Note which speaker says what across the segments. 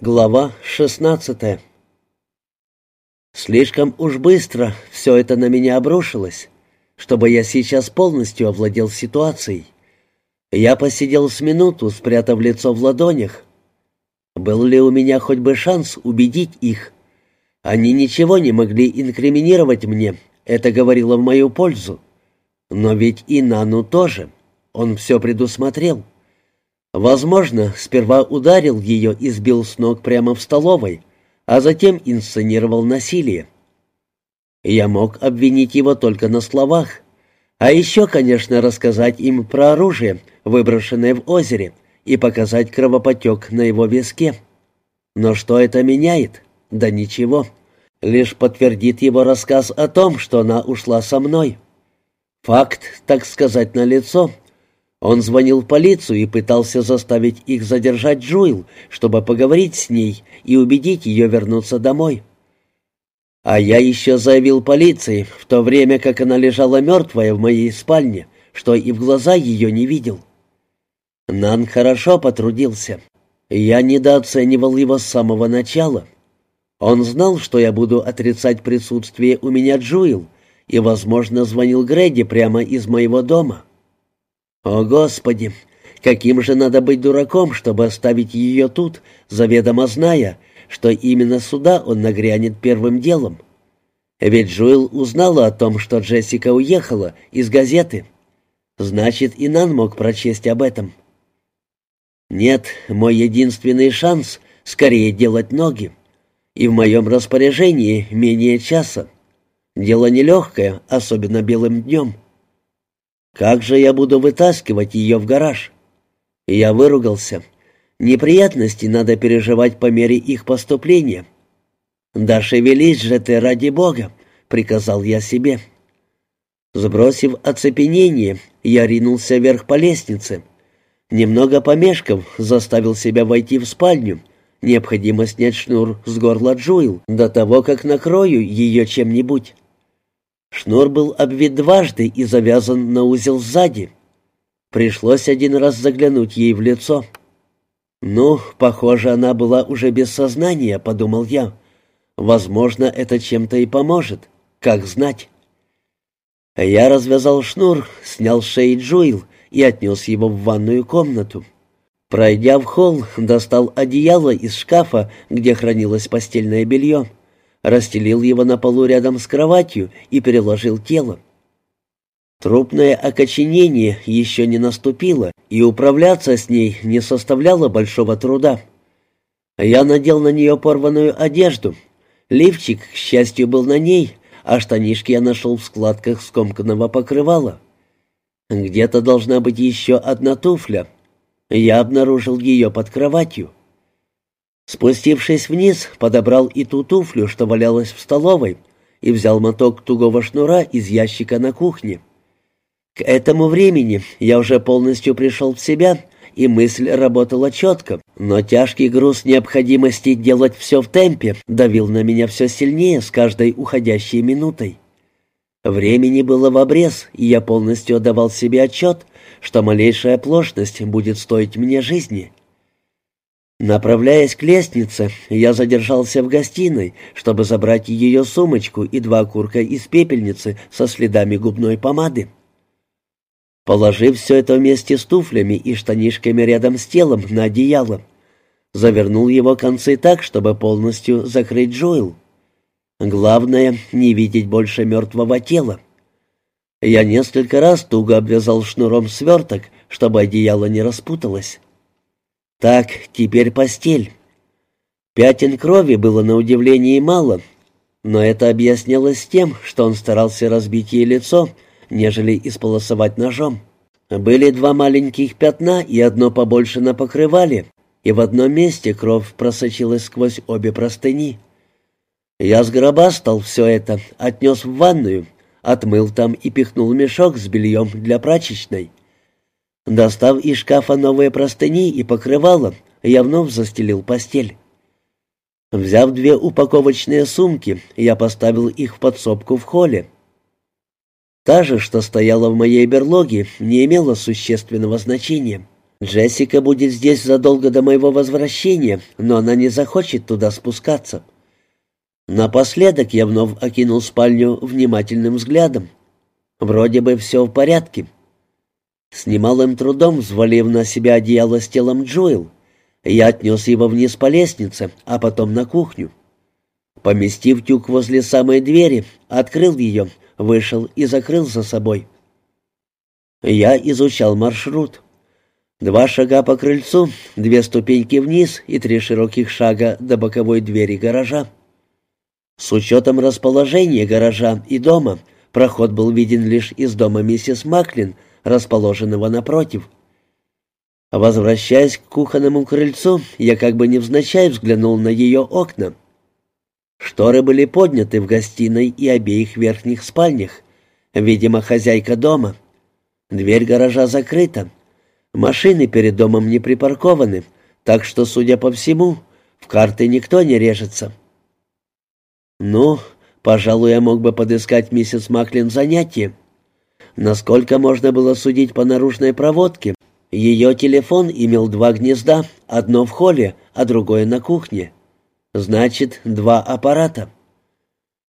Speaker 1: Глава 16 Слишком уж быстро все это на меня обрушилось, чтобы я сейчас полностью овладел ситуацией. Я посидел с минуту, спрятав лицо в ладонях. Был ли у меня хоть бы шанс убедить их? Они ничего не могли инкриминировать мне, это говорило в мою пользу. Но ведь и Нану тоже. Он все предусмотрел. Возможно, сперва ударил ее и сбил с ног прямо в столовой, а затем инсценировал насилие. Я мог обвинить его только на словах, а еще, конечно, рассказать им про оружие, выброшенное в озере, и показать кровопотек на его виске. Но что это меняет? Да ничего. Лишь подтвердит его рассказ о том, что она ушла со мной. Факт, так сказать, налицо, он звонил в полицию и пытался заставить их задержать Джуэл, чтобы поговорить с ней и убедить ее вернуться домой. А я еще заявил полиции, в то время как она лежала мертвая в моей спальне, что и в глаза ее не видел. Нан хорошо потрудился. Я недооценивал его с самого начала. Он знал, что я буду отрицать присутствие у меня Джуэл, и, возможно, звонил Грэди прямо из моего дома. О, Господи! Каким же надо быть дураком, чтобы оставить ее тут, заведомо зная, что именно сюда он нагрянет первым делом? Ведь Джоэл узнала о том, что Джессика уехала из газеты. Значит, и Нан мог прочесть об этом. Нет, мой единственный шанс — скорее делать ноги. И в моем распоряжении менее часа. Дело нелегкое, особенно белым днем. Как же я буду вытаскивать ее в гараж? Я выругался. Неприятности надо переживать по мере их поступления. «Да шевелись же ты, ради Бога!» — приказал я себе. Сбросив оцепенение, я ринулся вверх по лестнице. Немного помешков, заставил себя войти в спальню. Необходимо снять шнур с горла Джуэл до того, как накрою ее чем-нибудь. Шнур был обвит дважды и завязан на узел сзади. Пришлось один раз заглянуть ей в лицо. «Ну, похоже, она была уже без сознания», — подумал я. «Возможно, это чем-то и поможет. Как знать?» Я развязал шнур, снял с шеи Джуил и отнес его в ванную комнату. Пройдя в холл, достал одеяло из шкафа, где хранилось постельное белье расстелил его на полу рядом с кроватью и переложил тело. Трупное окоченение еще не наступило, и управляться с ней не составляло большого труда. Я надел на нее порванную одежду. Лифчик, к счастью, был на ней, а штанишки я нашел в складках скомканного покрывала. Где-то должна быть еще одна туфля. Я обнаружил ее под кроватью. Спустившись вниз, подобрал и ту туфлю, что валялась в столовой, и взял моток тугого шнура из ящика на кухне. К этому времени я уже полностью пришел в себя, и мысль работала четко, но тяжкий груз необходимости делать все в темпе давил на меня все сильнее с каждой уходящей минутой. Времени было в обрез, и я полностью отдавал себе отчет, что малейшая оплошность будет стоить мне жизни — Направляясь к лестнице, я задержался в гостиной, чтобы забрать ее сумочку и два окурка из пепельницы со следами губной помады. Положив все это вместе с туфлями и штанишками рядом с телом на одеяло, завернул его концы так, чтобы полностью закрыть Джоэл. Главное — не видеть больше мертвого тела. Я несколько раз туго обвязал шнуром сверток, чтобы одеяло не распуталось. Так, теперь постель. Пятен крови было на удивление мало, но это объяснялось тем, что он старался разбить ей лицо, нежели исполосовать ножом. Были два маленьких пятна и одно побольше на покрывале, и в одном месте кровь просочилась сквозь обе простыни. Я сгробастал все это, отнес в ванную, отмыл там и пихнул мешок с бельем для прачечной. Достав из шкафа новые простыни и покрывало, я вновь застелил постель. Взяв две упаковочные сумки, я поставил их в подсобку в холле. Та же, что стояла в моей берлоге, не имела существенного значения. Джессика будет здесь задолго до моего возвращения, но она не захочет туда спускаться. Напоследок я вновь окинул спальню внимательным взглядом. Вроде бы все в порядке. С немалым трудом взвалив на себя одеяло с телом Джоэл, я отнес его вниз по лестнице, а потом на кухню. Поместив тюк возле самой двери, открыл ее, вышел и закрыл за собой. Я изучал маршрут. Два шага по крыльцу, две ступеньки вниз и три широких шага до боковой двери гаража. С учетом расположения гаража и дома, проход был виден лишь из дома миссис Маклин, расположенного напротив. Возвращаясь к кухонному крыльцу, я как бы невзначай взглянул на ее окна. Шторы были подняты в гостиной и обеих верхних спальнях. Видимо, хозяйка дома. Дверь гаража закрыта. Машины перед домом не припаркованы, так что, судя по всему, в карты никто не режется. Ну, пожалуй, я мог бы подыскать миссис Маклин занятие. Насколько можно было судить по наружной проводке, ее телефон имел два гнезда, одно в холле, а другое на кухне. Значит, два аппарата.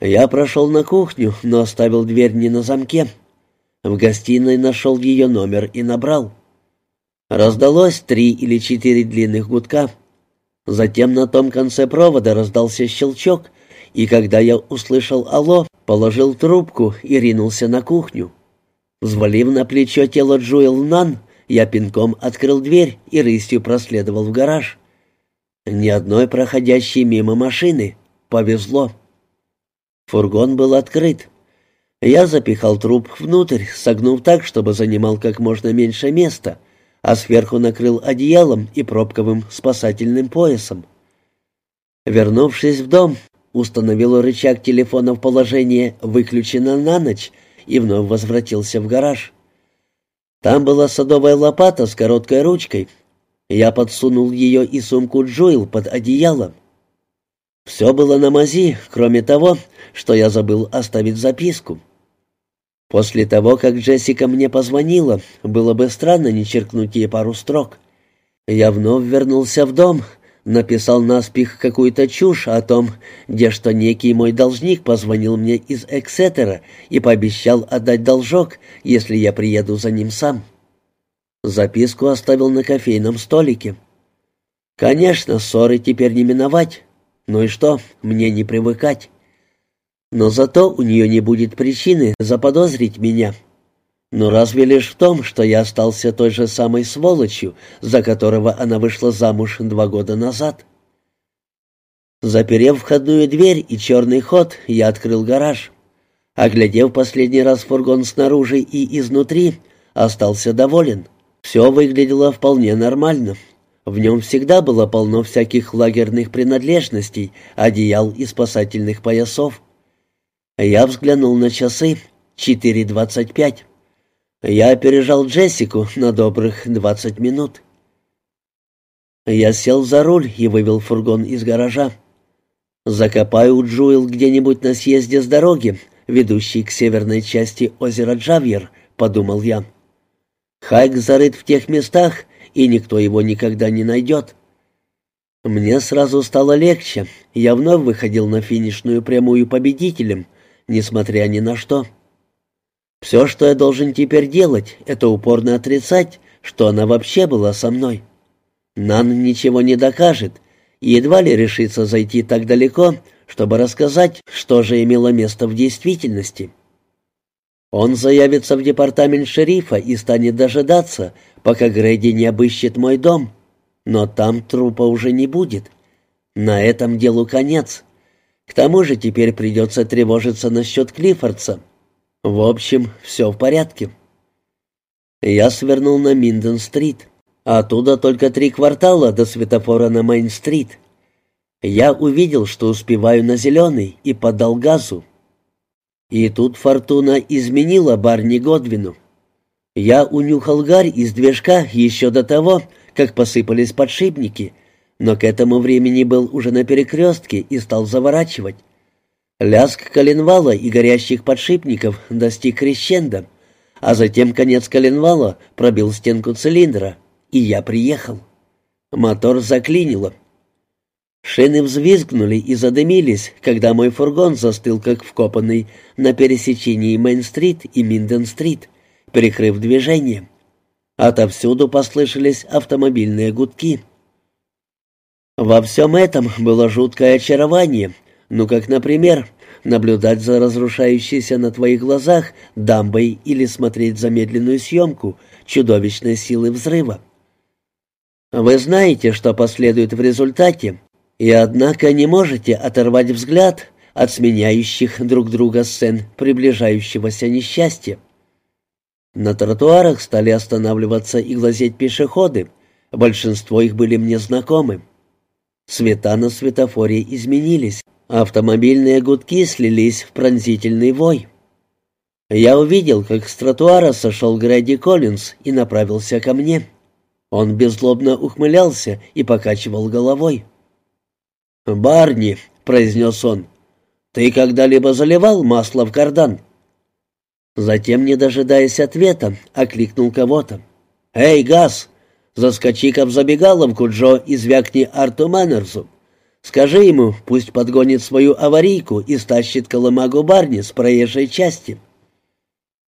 Speaker 1: Я прошел на кухню, но оставил дверь не на замке. В гостиной нашел ее номер и набрал. Раздалось три или четыре длинных гудка. Затем на том конце провода раздался щелчок, и когда я услышал «Алло», положил трубку и ринулся на кухню. Взвалив на плечо тело Джуэл Нан, я пинком открыл дверь и рысью проследовал в гараж. Ни одной проходящей мимо машины. Повезло. Фургон был открыт. Я запихал труп внутрь, согнув так, чтобы занимал как можно меньше места, а сверху накрыл одеялом и пробковым спасательным поясом. Вернувшись в дом, установил рычаг телефона в положение «выключено на ночь» и вновь возвратился в гараж. Там была садовая лопата с короткой ручкой. Я подсунул ее и сумку Джоэл под одеяло. Все было на мази, кроме того, что я забыл оставить записку. После того, как Джессика мне позвонила, было бы странно не черкнуть ей пару строк. Я вновь вернулся в дом, написал наспех какую-то чушь о том, где что некий мой должник позвонил мне из Эксетера и пообещал отдать должок, если я приеду за ним сам. Записку оставил на кофейном столике. Конечно, ссоры теперь не миновать. Ну и что, мне не привыкать. Но зато у нее не будет причины заподозрить меня. Но разве лишь в том, что я остался той же самой сволочью, за которого она вышла замуж два года назад. Заперев входную дверь и черный ход, я открыл гараж. Оглядев последний раз фургон снаружи и изнутри, остался доволен. Все выглядело вполне нормально. В нем всегда было полно всяких лагерных принадлежностей, одеял и спасательных поясов. Я взглянул на часы. Четыре двадцать пять. Я опережал Джессику на добрых двадцать минут. Я сел за руль и вывел фургон из гаража. Закопаю Джуэл где-нибудь на съезде с дороги, ведущей к северной части озера Джавьер, подумал я. Хайк зарыт в тех местах, и никто его никогда не найдет. Мне сразу стало легче, я вновь выходил на финишную прямую победителем, несмотря ни на что. Все, что я должен теперь делать, это упорно отрицать, что она вообще была со мной. Нан ничего не докажет, и едва ли решится зайти так далеко, чтобы рассказать, что же имело место в действительности. Он заявится в департамент шерифа и станет дожидаться, пока Грэди не обыщет мой дом. Но там трупа уже не будет. На этом делу конец. К тому же теперь придется тревожиться насчет Клиффордса. В общем, все в порядке. Я свернул на Минден-стрит. Оттуда только три квартала до светофора на Мейн-стрит. Я увидел, что успеваю на зеленый, и подал газу. И тут фортуна изменила Барни Годвину. Я унюхал гарь из движка еще до того, как посыпались подшипники, но к этому времени был уже на перекрестке и стал заворачивать. Лязг коленвала и горящих подшипников достиг крещенда, а затем конец коленвала пробил стенку цилиндра, и я приехал. Мотор заклинило. Шины взвизгнули и задымились, когда мой фургон застыл как вкопанный на пересечении Мейн-стрит и Минден-стрит, перекрыв движение. Отовсюду послышались автомобильные гудки. Во всем этом было жуткое очарование, ну как, например, наблюдать за разрушающейся на твоих глазах дамбой или смотреть замедленную съемку чудовищной силы взрыва. Вы знаете, что последует в результате, и однако не можете оторвать взгляд от сменяющих друг друга сцен приближающегося несчастья. На тротуарах стали останавливаться и глазеть пешеходы, большинство их были мне знакомы. Цвета на светофоре изменились, автомобильные гудки слились в пронзительный вой. Я увидел, как с тротуара сошел Грэди Коллинз и направился ко мне. Он беззлобно ухмылялся и покачивал головой. «Барни», — произнес он, — «ты когда-либо заливал масло в кардан?» Затем, не дожидаясь ответа, окликнул кого-то. «Эй, Газ, заскочи-ка в забегаловку Джо и звякни Арту Мэннерсу. Скажи ему, пусть подгонит свою аварийку и стащит колымагу Барни с проезжей части».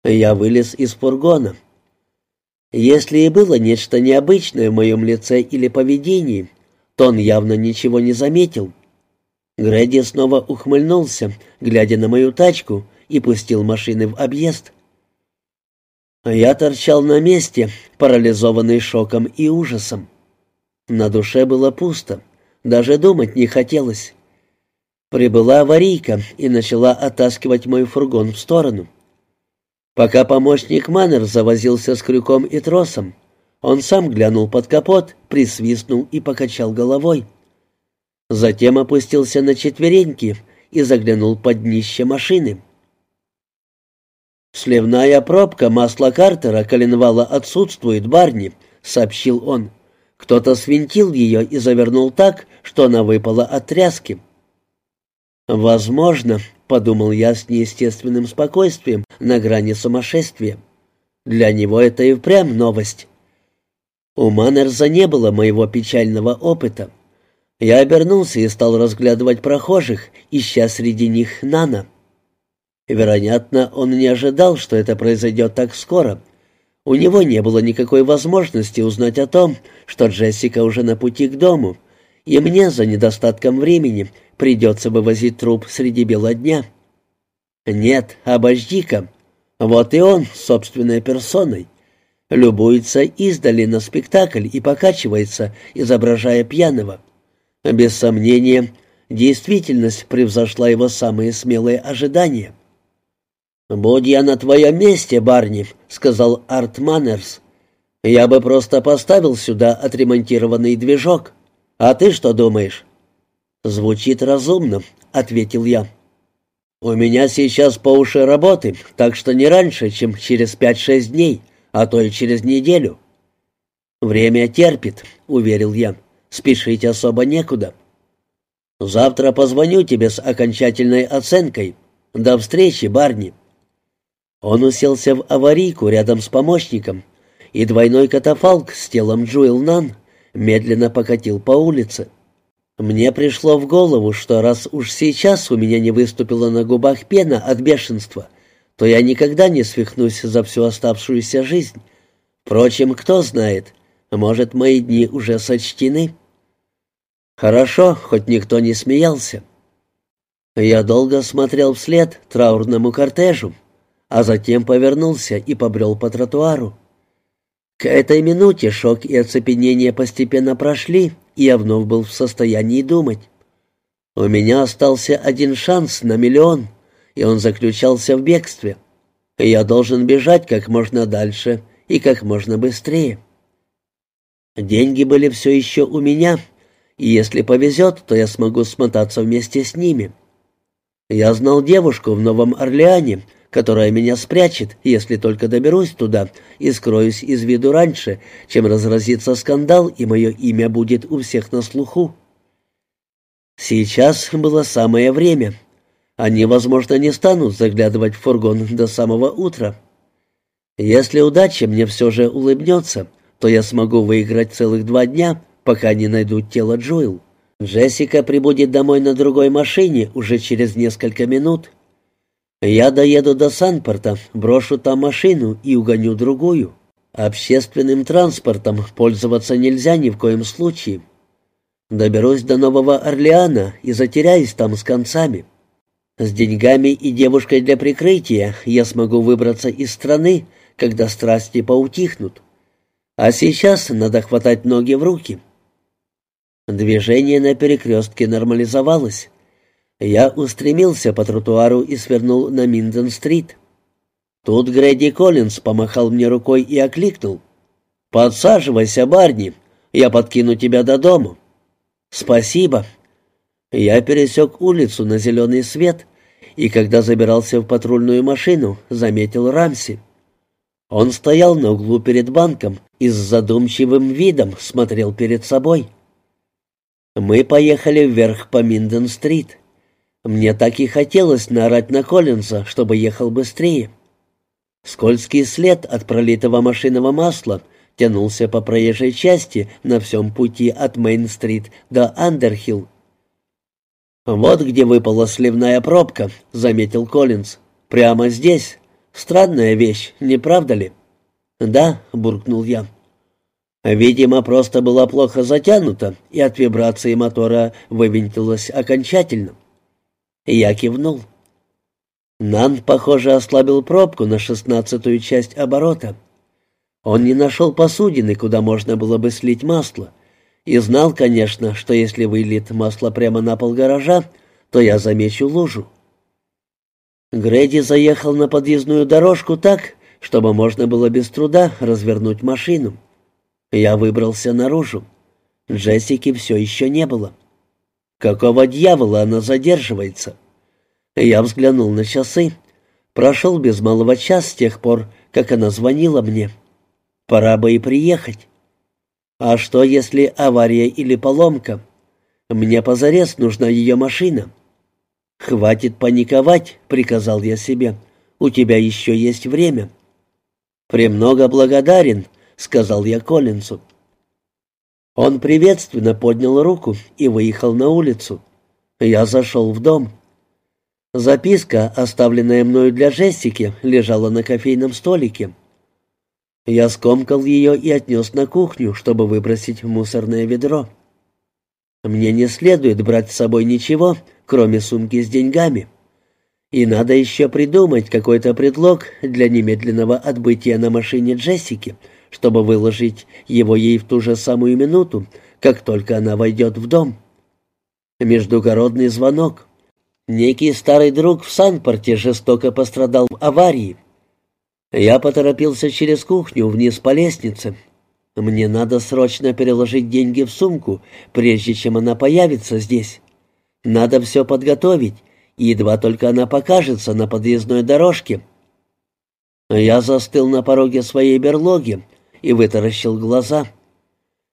Speaker 1: Я вылез из фургона. Если и было нечто необычное в моем лице или поведении, то он явно ничего не заметил. Грэди снова ухмыльнулся, глядя на мою тачку, и пустил машины в объезд. Я торчал на месте, парализованный шоком и ужасом. На душе было пусто, даже думать не хотелось. Прибыла аварийка и начала оттаскивать мой фургон в сторону. Пока помощник Маннер завозился с крюком и тросом, он сам глянул под капот, присвистнул и покачал головой. Затем опустился на четвереньки и заглянул под днище машины. «Сливная пробка масла Картера коленвала отсутствует, Барни», — сообщил он. «Кто-то свинтил ее и завернул так, что она выпала от тряски». «Возможно», — подумал я с неестественным спокойствием на грани сумасшествия. «Для него это и впрямь новость. У Маннерза не было моего печального опыта. Я обернулся и стал разглядывать прохожих, ища среди них Нана. Вероятно, он не ожидал, что это произойдет так скоро. У него не было никакой возможности узнать о том, что Джессика уже на пути к дому, и мне за недостатком времени придется вывозить труп среди бела дня. Нет, обожди-ка. Вот и он, собственной персоной любуется издали на спектакль и покачивается, изображая пьяного. Без сомнения, действительность превзошла его самые смелые ожидания. «Будь я на твоем месте, Барни», — сказал Арт Маннерс, — «я бы просто поставил сюда отремонтированный движок. А ты что думаешь?» «Звучит разумно», — ответил я. «У меня сейчас по уши работы, так что не раньше, чем через пять-шесть дней а то и через неделю. «Время терпит», — уверил я. «Спешить особо некуда». «Завтра позвоню тебе с окончательной оценкой. До встречи, Барни». Он уселся в аварийку рядом с помощником, и двойной катафалк с телом Джуэл Нан медленно покатил по улице. Мне пришло в голову, что раз уж сейчас у меня не выступила на губах пена от бешенства — то я никогда не свихнусь за всю оставшуюся жизнь. Впрочем, кто знает, может, мои дни уже сочтены. Хорошо, хоть никто не смеялся. Я долго смотрел вслед траурному кортежу, а затем повернулся и побрел по тротуару. К этой минуте шок и оцепенение постепенно прошли, и я вновь был в состоянии думать. У меня остался один шанс на миллион — и он заключался в бегстве. Я должен бежать как можно дальше и как можно быстрее. Деньги были все еще у меня, и если повезет, то я смогу смотаться вместе с ними. Я знал девушку в Новом Орлеане, которая меня спрячет, если только доберусь туда и скроюсь из виду раньше, чем разразится скандал, и мое имя будет у всех на слуху. Сейчас было самое время — они, возможно, не станут заглядывать в фургон до самого утра. Если удача мне все же улыбнется, то я смогу выиграть целых два дня, пока не найдут тело Джоэл. Джессика прибудет домой на другой машине уже через несколько минут. Я доеду до Санпорта, брошу там машину и угоню другую. Общественным транспортом пользоваться нельзя ни в коем случае. Доберусь до Нового Орлеана и затеряюсь там с концами. С деньгами и девушкой для прикрытия я смогу выбраться из страны, когда страсти поутихнут. А сейчас надо хватать ноги в руки. Движение на перекрестке нормализовалось. Я устремился по тротуару и свернул на Минден-стрит. Тут Грэди Коллинз помахал мне рукой и окликнул. «Подсаживайся, Барни, я подкину тебя до дому». «Спасибо». Я пересек улицу на зеленый свет, и когда забирался в патрульную машину, заметил Рамси. Он стоял на углу перед банком и с задумчивым видом смотрел перед собой. Мы поехали вверх по Минден-стрит. Мне так и хотелось наорать на Коллинза, чтобы ехал быстрее. Скользкий след от пролитого машинного масла тянулся по проезжей части на всем пути от Мейн-стрит до Андерхилл. «Вот где выпала сливная пробка», — заметил Коллинз. «Прямо здесь. Странная вещь, не правда ли?» «Да», — буркнул я. Видимо, просто была плохо затянута, и от вибрации мотора вывинтилась окончательно. Я кивнул. Нан, похоже, ослабил пробку на шестнадцатую часть оборота. Он не нашел посудины, куда можно было бы слить масло, и знал, конечно, что если выльет масло прямо на пол гаража, то я замечу лужу. Грэди заехал на подъездную дорожку так, чтобы можно было без труда развернуть машину. Я выбрался наружу. Джессики все еще не было. Какого дьявола она задерживается? Я взглянул на часы. Прошел без малого час с тех пор, как она звонила мне. Пора бы и приехать. А что, если авария или поломка? Мне позарез нужна ее машина. «Хватит паниковать», — приказал я себе. «У тебя еще есть время». «Премного благодарен», — сказал я Коллинсу. Он приветственно поднял руку и выехал на улицу. Я зашел в дом. Записка, оставленная мною для Джессики, лежала на кофейном столике. Я скомкал ее и отнес на кухню, чтобы выбросить в мусорное ведро. Мне не следует брать с собой ничего, кроме сумки с деньгами. И надо еще придумать какой-то предлог для немедленного отбытия на машине Джессики, чтобы выложить его ей в ту же самую минуту, как только она войдет в дом. Междугородный звонок. Некий старый друг в Санпорте жестоко пострадал в аварии. Я поторопился через кухню вниз по лестнице. Мне надо срочно переложить деньги в сумку, прежде чем она появится здесь. Надо все подготовить, едва только она покажется на подъездной дорожке. Я застыл на пороге своей берлоги и вытаращил глаза.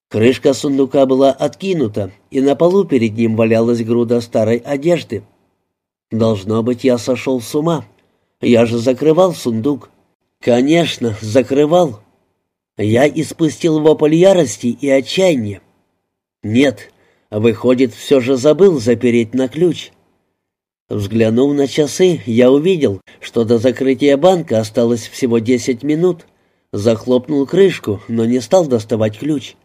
Speaker 1: Крышка сундука была откинута, и на полу перед ним валялась груда старой одежды. Должно быть, я сошел с ума. Я же закрывал сундук. Конечно, закрывал. Я испустил вопль ярости и отчаяния. Нет, выходит, все же забыл запереть на ключ. Взглянув на часы, я увидел, что до закрытия банка осталось всего десять минут. Захлопнул крышку, но не стал доставать ключ.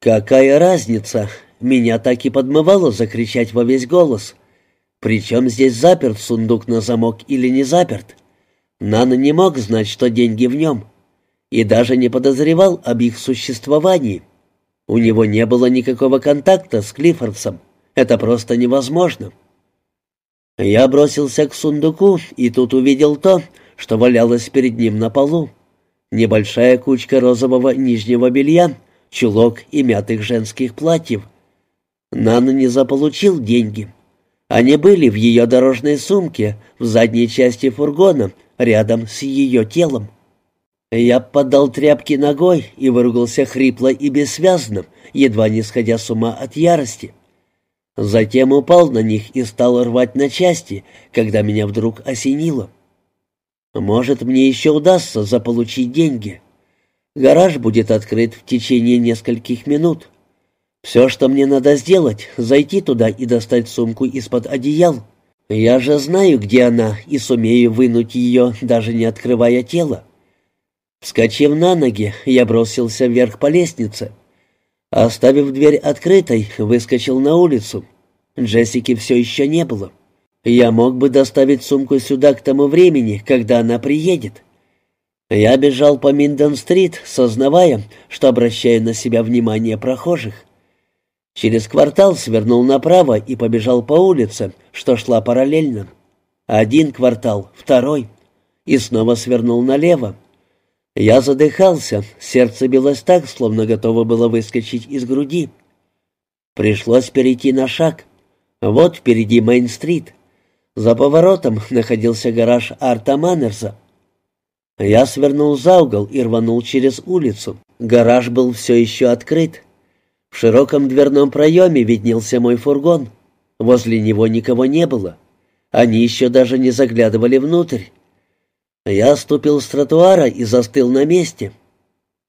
Speaker 1: Какая разница? Меня так и подмывало закричать во весь голос. Причем здесь заперт сундук на замок или не заперт? Нана не мог знать, что деньги в нем, и даже не подозревал об их существовании. У него не было никакого контакта с Клиффордсом. Это просто невозможно. Я бросился к сундуку и тут увидел то, что валялось перед ним на полу. Небольшая кучка розового нижнего белья, чулок и мятых женских платьев. Нана не заполучил деньги. Они были в ее дорожной сумке в задней части фургона, рядом с ее телом. Я поддал тряпки ногой и выругался хрипло и бессвязно, едва не сходя с ума от ярости. Затем упал на них и стал рвать на части, когда меня вдруг осенило. Может, мне еще удастся заполучить деньги. Гараж будет открыт в течение нескольких минут. Все, что мне надо сделать, зайти туда и достать сумку из-под одеял. Я же знаю, где она, и сумею вынуть ее, даже не открывая тело. Вскочив на ноги, я бросился вверх по лестнице. Оставив дверь открытой, выскочил на улицу. Джессики все еще не было. Я мог бы доставить сумку сюда к тому времени, когда она приедет. Я бежал по Минден-стрит, сознавая, что обращаю на себя внимание прохожих. Через квартал свернул направо и побежал по улице, что шла параллельно. Один квартал, второй. И снова свернул налево. Я задыхался, сердце билось так, словно готово было выскочить из груди. Пришлось перейти на шаг. Вот впереди Мейн-стрит. За поворотом находился гараж Арта Маннерса. Я свернул за угол и рванул через улицу. Гараж был все еще открыт. В широком дверном проеме виднелся мой фургон. Возле него никого не было. Они еще даже не заглядывали внутрь. Я ступил с тротуара и застыл на месте.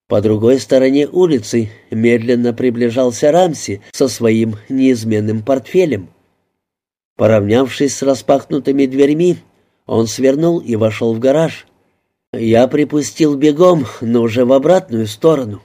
Speaker 1: По другой стороне улицы медленно приближался Рамси со своим неизменным портфелем. Поравнявшись с распахнутыми дверьми, он свернул и вошел в гараж. Я припустил бегом, но уже в обратную сторону.